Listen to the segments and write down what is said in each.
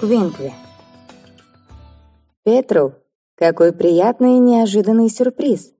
Квинкви. Петру, какой приятный и неожиданный сюрприз.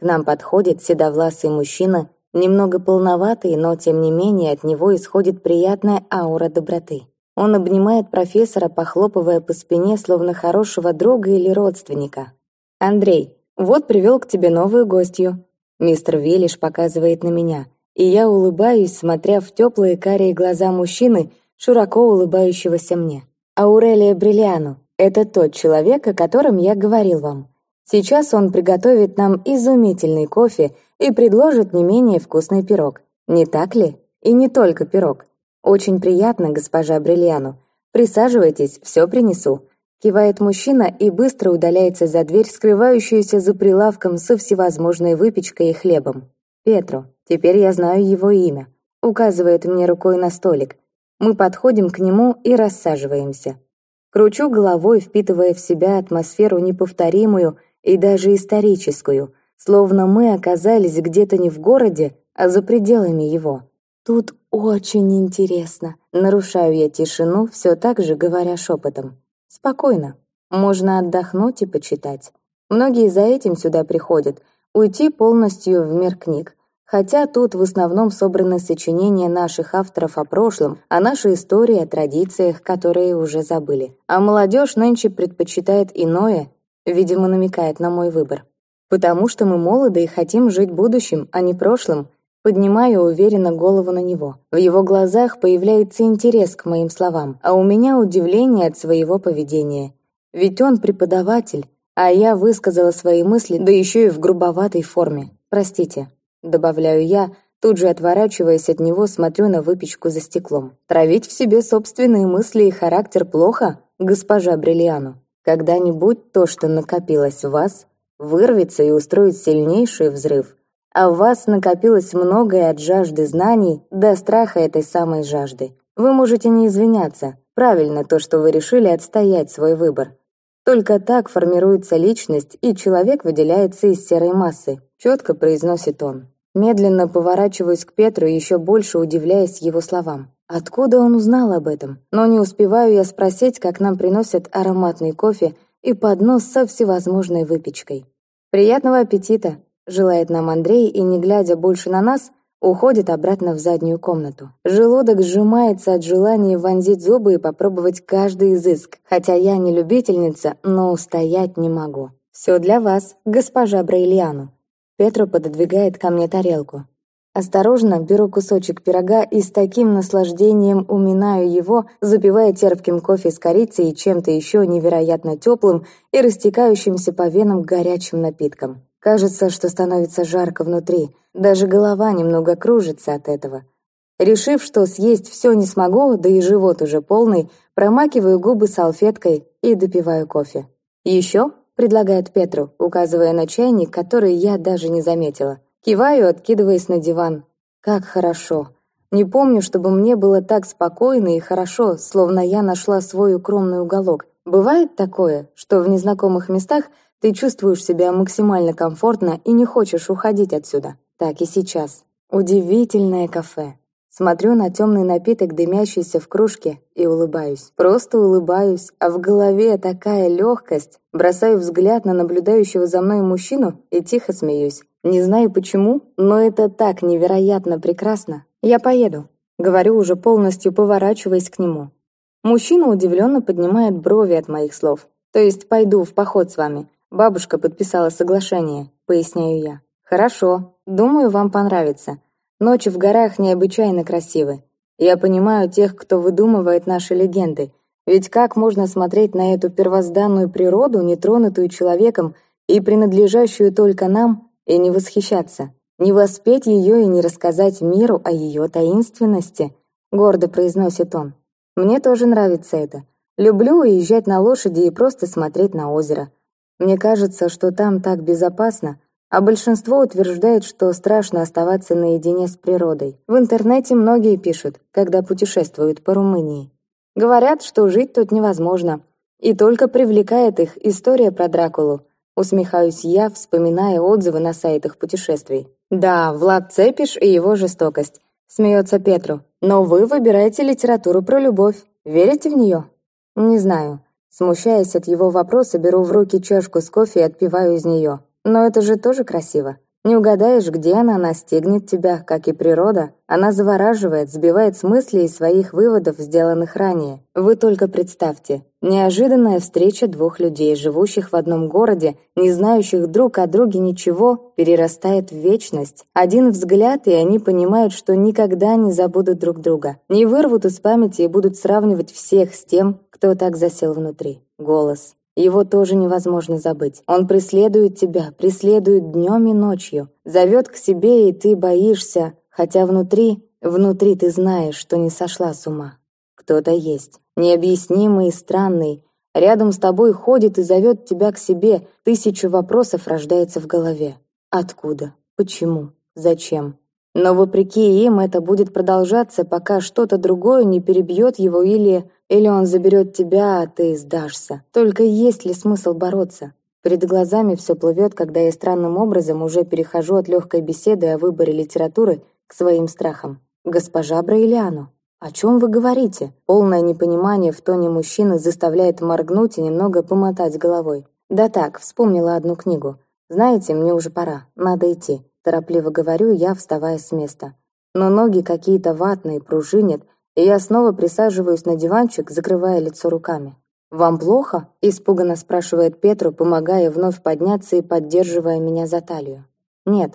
К нам подходит седовласый мужчина, немного полноватый, но тем не менее от него исходит приятная аура доброты. Он обнимает профессора, похлопывая по спине, словно хорошего друга или родственника. «Андрей, вот привел к тебе новую гостью». Мистер Велиш показывает на меня, и я улыбаюсь, смотря в теплые карие глаза мужчины, широко улыбающегося мне. Аурелия Бриллиану — это тот человек, о котором я говорил вам. Сейчас он приготовит нам изумительный кофе и предложит не менее вкусный пирог. Не так ли? И не только пирог. «Очень приятно, госпожа Бриллиану. Присаживайтесь, все принесу». Кивает мужчина и быстро удаляется за дверь, скрывающуюся за прилавком со всевозможной выпечкой и хлебом. «Петро, теперь я знаю его имя», указывает мне рукой на столик. Мы подходим к нему и рассаживаемся. Кручу головой, впитывая в себя атмосферу неповторимую и даже историческую, словно мы оказались где-то не в городе, а за пределами его. Тут очень интересно. Нарушаю я тишину, все так же говоря шепотом. Спокойно. Можно отдохнуть и почитать. Многие за этим сюда приходят, уйти полностью в мир книг. Хотя тут в основном собраны сочинения наших авторов о прошлом, о нашей истории, о традициях, которые уже забыли. А молодежь нынче предпочитает иное, видимо, намекает на мой выбор. Потому что мы молоды и хотим жить будущим, а не прошлым, Поднимаю уверенно голову на него. В его глазах появляется интерес к моим словам, а у меня удивление от своего поведения. Ведь он преподаватель, а я высказала свои мысли, да еще и в грубоватой форме. Простите, добавляю я, тут же отворачиваясь от него, смотрю на выпечку за стеклом. Травить в себе собственные мысли и характер плохо, госпожа Бриллиану. Когда-нибудь то, что накопилось в вас, вырвется и устроит сильнейший взрыв – а в вас накопилось многое от жажды знаний до страха этой самой жажды. Вы можете не извиняться. Правильно то, что вы решили отстоять свой выбор. Только так формируется личность, и человек выделяется из серой массы, четко произносит он. Медленно поворачиваюсь к Петру, еще больше удивляясь его словам. Откуда он узнал об этом? Но не успеваю я спросить, как нам приносят ароматный кофе и поднос со всевозможной выпечкой. «Приятного аппетита!» Желает нам Андрей и, не глядя больше на нас, уходит обратно в заднюю комнату. Желудок сжимается от желания вонзить зубы и попробовать каждый изыск, хотя я не любительница, но устоять не могу. «Все для вас, госпожа Браильяну». Петро пододвигает ко мне тарелку. Осторожно беру кусочек пирога и с таким наслаждением уминаю его, запивая терпким кофе с корицей и чем-то еще невероятно теплым и растекающимся по венам горячим напитком. Кажется, что становится жарко внутри, даже голова немного кружится от этого. Решив, что съесть все не смогу, да и живот уже полный, промакиваю губы салфеткой и допиваю кофе. «Еще?» — предлагает Петру, указывая на чайник, который я даже не заметила. Киваю, откидываясь на диван. «Как хорошо!» Не помню, чтобы мне было так спокойно и хорошо, словно я нашла свой укромный уголок. Бывает такое, что в незнакомых местах ты чувствуешь себя максимально комфортно и не хочешь уходить отсюда. Так и сейчас. Удивительное кафе. Смотрю на темный напиток, дымящийся в кружке, и улыбаюсь. Просто улыбаюсь, а в голове такая легкость. Бросаю взгляд на наблюдающего за мной мужчину и тихо смеюсь. Не знаю почему, но это так невероятно прекрасно. Я поеду. Говорю уже полностью, поворачиваясь к нему. Мужчина удивленно поднимает брови от моих слов. То есть пойду в поход с вами. Бабушка подписала соглашение, поясняю я. Хорошо, думаю, вам понравится. Ночи в горах необычайно красивы. Я понимаю тех, кто выдумывает наши легенды. Ведь как можно смотреть на эту первозданную природу, нетронутую человеком и принадлежащую только нам, и не восхищаться? Не воспеть ее и не рассказать миру о ее таинственности, гордо произносит он. Мне тоже нравится это. Люблю уезжать на лошади и просто смотреть на озеро. Мне кажется, что там так безопасно, а большинство утверждает, что страшно оставаться наедине с природой. В интернете многие пишут, когда путешествуют по Румынии. Говорят, что жить тут невозможно. И только привлекает их история про Дракулу. Усмехаюсь я, вспоминая отзывы на сайтах путешествий. Да, Влад Цепиш и его жестокость. Смеется Петру. Но вы выбираете литературу про любовь. Верите в нее? Не знаю. Смущаясь от его вопроса, беру в руки чашку с кофе и отпиваю из нее. Но это же тоже красиво. Не угадаешь, где она настигнет тебя, как и природа. Она завораживает, сбивает с мыслей и своих выводов, сделанных ранее. Вы только представьте. Неожиданная встреча двух людей, живущих в одном городе, не знающих друг о друге ничего, перерастает в вечность. Один взгляд, и они понимают, что никогда не забудут друг друга. Не вырвут из памяти и будут сравнивать всех с тем, кто так засел внутри. Голос, его тоже невозможно забыть. Он преследует тебя, преследует днем и ночью. Зовет к себе, и ты боишься, хотя внутри, внутри ты знаешь, что не сошла с ума. Кто-то есть, необъяснимый и странный. Рядом с тобой ходит и зовет тебя к себе. Тысячу вопросов рождается в голове. Откуда? Почему? Зачем? Но вопреки им это будет продолжаться, пока что-то другое не перебьет его или или он заберет тебя, а ты сдашься. Только есть ли смысл бороться? Перед глазами все плывет, когда я странным образом уже перехожу от легкой беседы о выборе литературы к своим страхам. «Госпожа Браилиану, о чем вы говорите?» Полное непонимание в тоне мужчины заставляет моргнуть и немного помотать головой. «Да так, вспомнила одну книгу. Знаете, мне уже пора, надо идти». Торопливо говорю я, вставая с места. Но ноги какие-то ватные, пружинят, и я снова присаживаюсь на диванчик, закрывая лицо руками. «Вам плохо?» – испуганно спрашивает Петру, помогая вновь подняться и поддерживая меня за талию. «Нет».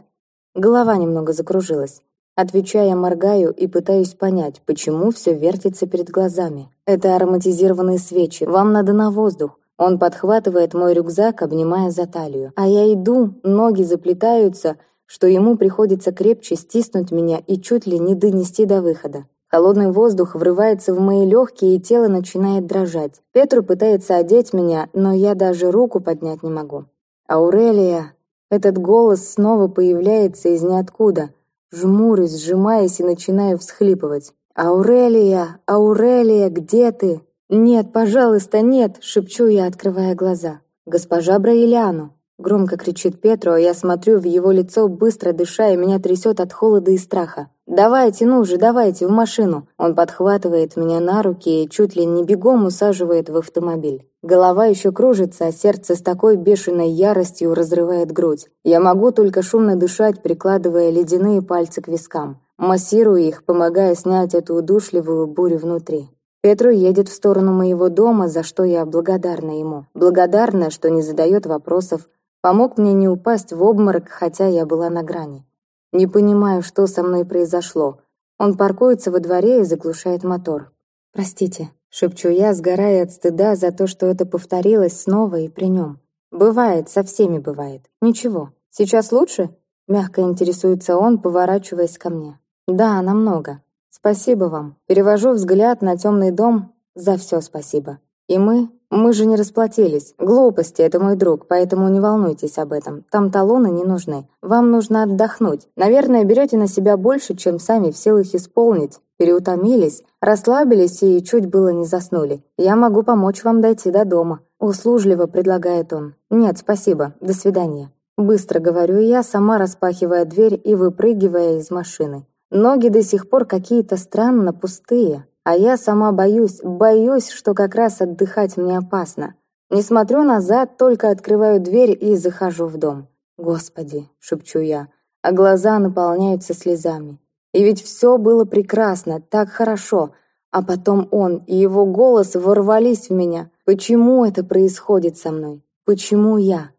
Голова немного закружилась. Отвечая, моргаю и пытаюсь понять, почему все вертится перед глазами. Это ароматизированные свечи, вам надо на воздух. Он подхватывает мой рюкзак, обнимая за талию. А я иду, ноги заплетаются, что ему приходится крепче стиснуть меня и чуть ли не донести до выхода. Холодный воздух врывается в мои легкие, и тело начинает дрожать. Петру пытается одеть меня, но я даже руку поднять не могу. «Аурелия!» Этот голос снова появляется из ниоткуда. Жмурюсь, сжимаясь и начинаю всхлипывать. «Аурелия! Аурелия, где ты?» «Нет, пожалуйста, нет!» — шепчу я, открывая глаза. «Госпожа Браиляну!» Громко кричит Петру, а я смотрю в его лицо, быстро дыша, и меня трясет от холода и страха. «Давайте, ну же, давайте, в машину!» Он подхватывает меня на руки и чуть ли не бегом усаживает в автомобиль. Голова еще кружится, а сердце с такой бешеной яростью разрывает грудь. Я могу только шумно дышать, прикладывая ледяные пальцы к вискам. Массирую их, помогая снять эту удушливую бурю внутри. Петру едет в сторону моего дома, за что я благодарна ему. Благодарна, что не задает вопросов, Помог мне не упасть в обморок, хотя я была на грани. Не понимаю, что со мной произошло. Он паркуется во дворе и заглушает мотор. «Простите», — шепчу я, сгорая от стыда за то, что это повторилось снова и при нем. «Бывает, со всеми бывает. Ничего. Сейчас лучше?» Мягко интересуется он, поворачиваясь ко мне. «Да, намного. Спасибо вам. Перевожу взгляд на темный дом. За все спасибо. И мы «Мы же не расплатились. Глупости, это мой друг, поэтому не волнуйтесь об этом. Там талоны не нужны. Вам нужно отдохнуть. Наверное, берете на себя больше, чем сами в силах исполнить. Переутомились, расслабились и чуть было не заснули. Я могу помочь вам дойти до дома». Услужливо предлагает он. «Нет, спасибо. До свидания». Быстро говорю я, сама распахивая дверь и выпрыгивая из машины. Ноги до сих пор какие-то странно пустые. А я сама боюсь, боюсь, что как раз отдыхать мне опасно. Не смотрю назад, только открываю дверь и захожу в дом. «Господи!» — шепчу я, а глаза наполняются слезами. И ведь все было прекрасно, так хорошо. А потом он и его голос ворвались в меня. Почему это происходит со мной? Почему я?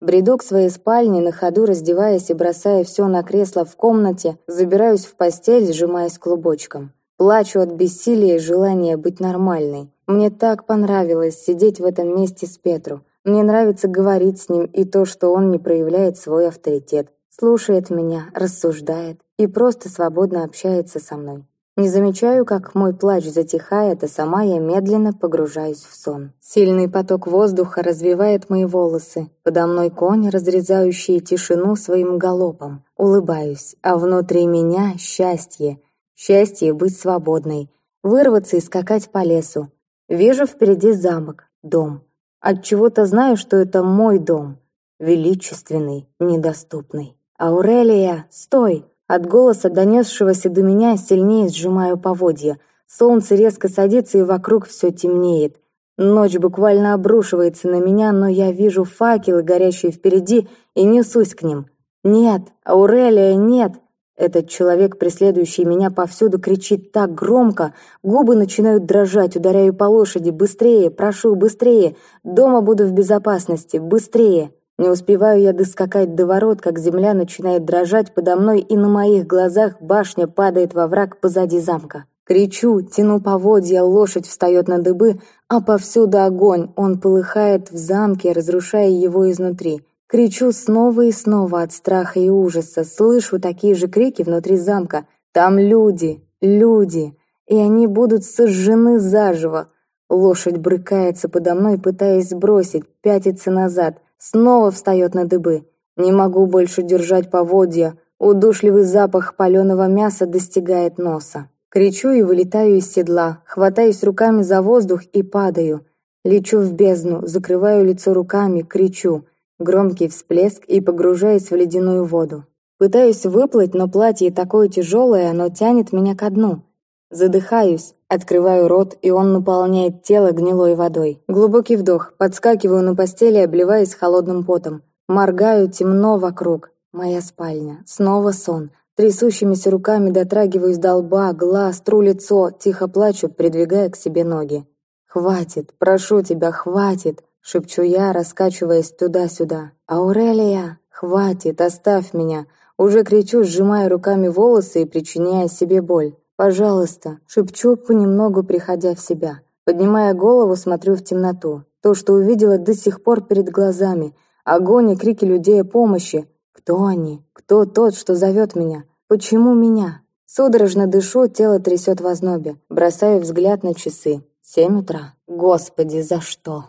Бреду к своей спальне, на ходу раздеваясь и бросая все на кресло в комнате, забираюсь в постель, сжимаясь клубочком. Плачу от бессилия и желания быть нормальной. Мне так понравилось сидеть в этом месте с Петру. Мне нравится говорить с ним и то, что он не проявляет свой авторитет. Слушает меня, рассуждает и просто свободно общается со мной. Не замечаю, как мой плач затихает, а сама я медленно погружаюсь в сон. Сильный поток воздуха развивает мои волосы. Подо мной конь, разрезающий тишину своим галопом. Улыбаюсь, а внутри меня счастье — Счастье быть свободной, вырваться и скакать по лесу. Вижу впереди замок, дом. От чего-то знаю, что это мой дом. Величественный, недоступный. «Аурелия, стой!» От голоса, донесшегося до меня, сильнее сжимаю поводья. Солнце резко садится, и вокруг все темнеет. Ночь буквально обрушивается на меня, но я вижу факелы, горящие впереди, и несусь к ним. «Нет! Аурелия, нет!» Этот человек, преследующий меня повсюду, кричит так громко, губы начинают дрожать, ударяю по лошади. «Быстрее! Прошу, быстрее! Дома буду в безопасности! Быстрее!» Не успеваю я доскакать до ворот, как земля начинает дрожать подо мной, и на моих глазах башня падает во враг позади замка. Кричу, тяну поводья, лошадь встает на дыбы, а повсюду огонь, он полыхает в замке, разрушая его изнутри. Кричу снова и снова от страха и ужаса, слышу такие же крики внутри замка. Там люди, люди, и они будут сожжены заживо. Лошадь брыкается подо мной, пытаясь сбросить, пятится назад, снова встает на дыбы. Не могу больше держать поводья, удушливый запах паленого мяса достигает носа. Кричу и вылетаю из седла, хватаюсь руками за воздух и падаю. Лечу в бездну, закрываю лицо руками, кричу. Громкий всплеск и погружаюсь в ледяную воду. Пытаюсь выплыть, но платье такое тяжелое, оно тянет меня ко дну. Задыхаюсь, открываю рот, и он наполняет тело гнилой водой. Глубокий вдох, подскакиваю на постели, обливаясь холодным потом. Моргаю, темно вокруг. Моя спальня. Снова сон. Трясущимися руками дотрагиваюсь до лба, глаз, тру лицо, тихо плачу, придвигая к себе ноги. «Хватит, прошу тебя, хватит!» Шепчу я, раскачиваясь туда-сюда. «Аурелия! Хватит, оставь меня!» Уже кричу, сжимая руками волосы и причиняя себе боль. «Пожалуйста!» Шепчу, понемногу приходя в себя. Поднимая голову, смотрю в темноту. То, что увидела до сих пор перед глазами. Огонь и крики людей о помощи. Кто они? Кто тот, что зовет меня? Почему меня? Судорожно дышу, тело трясет в ознобе. Бросаю взгляд на часы. Семь утра. Господи, за что?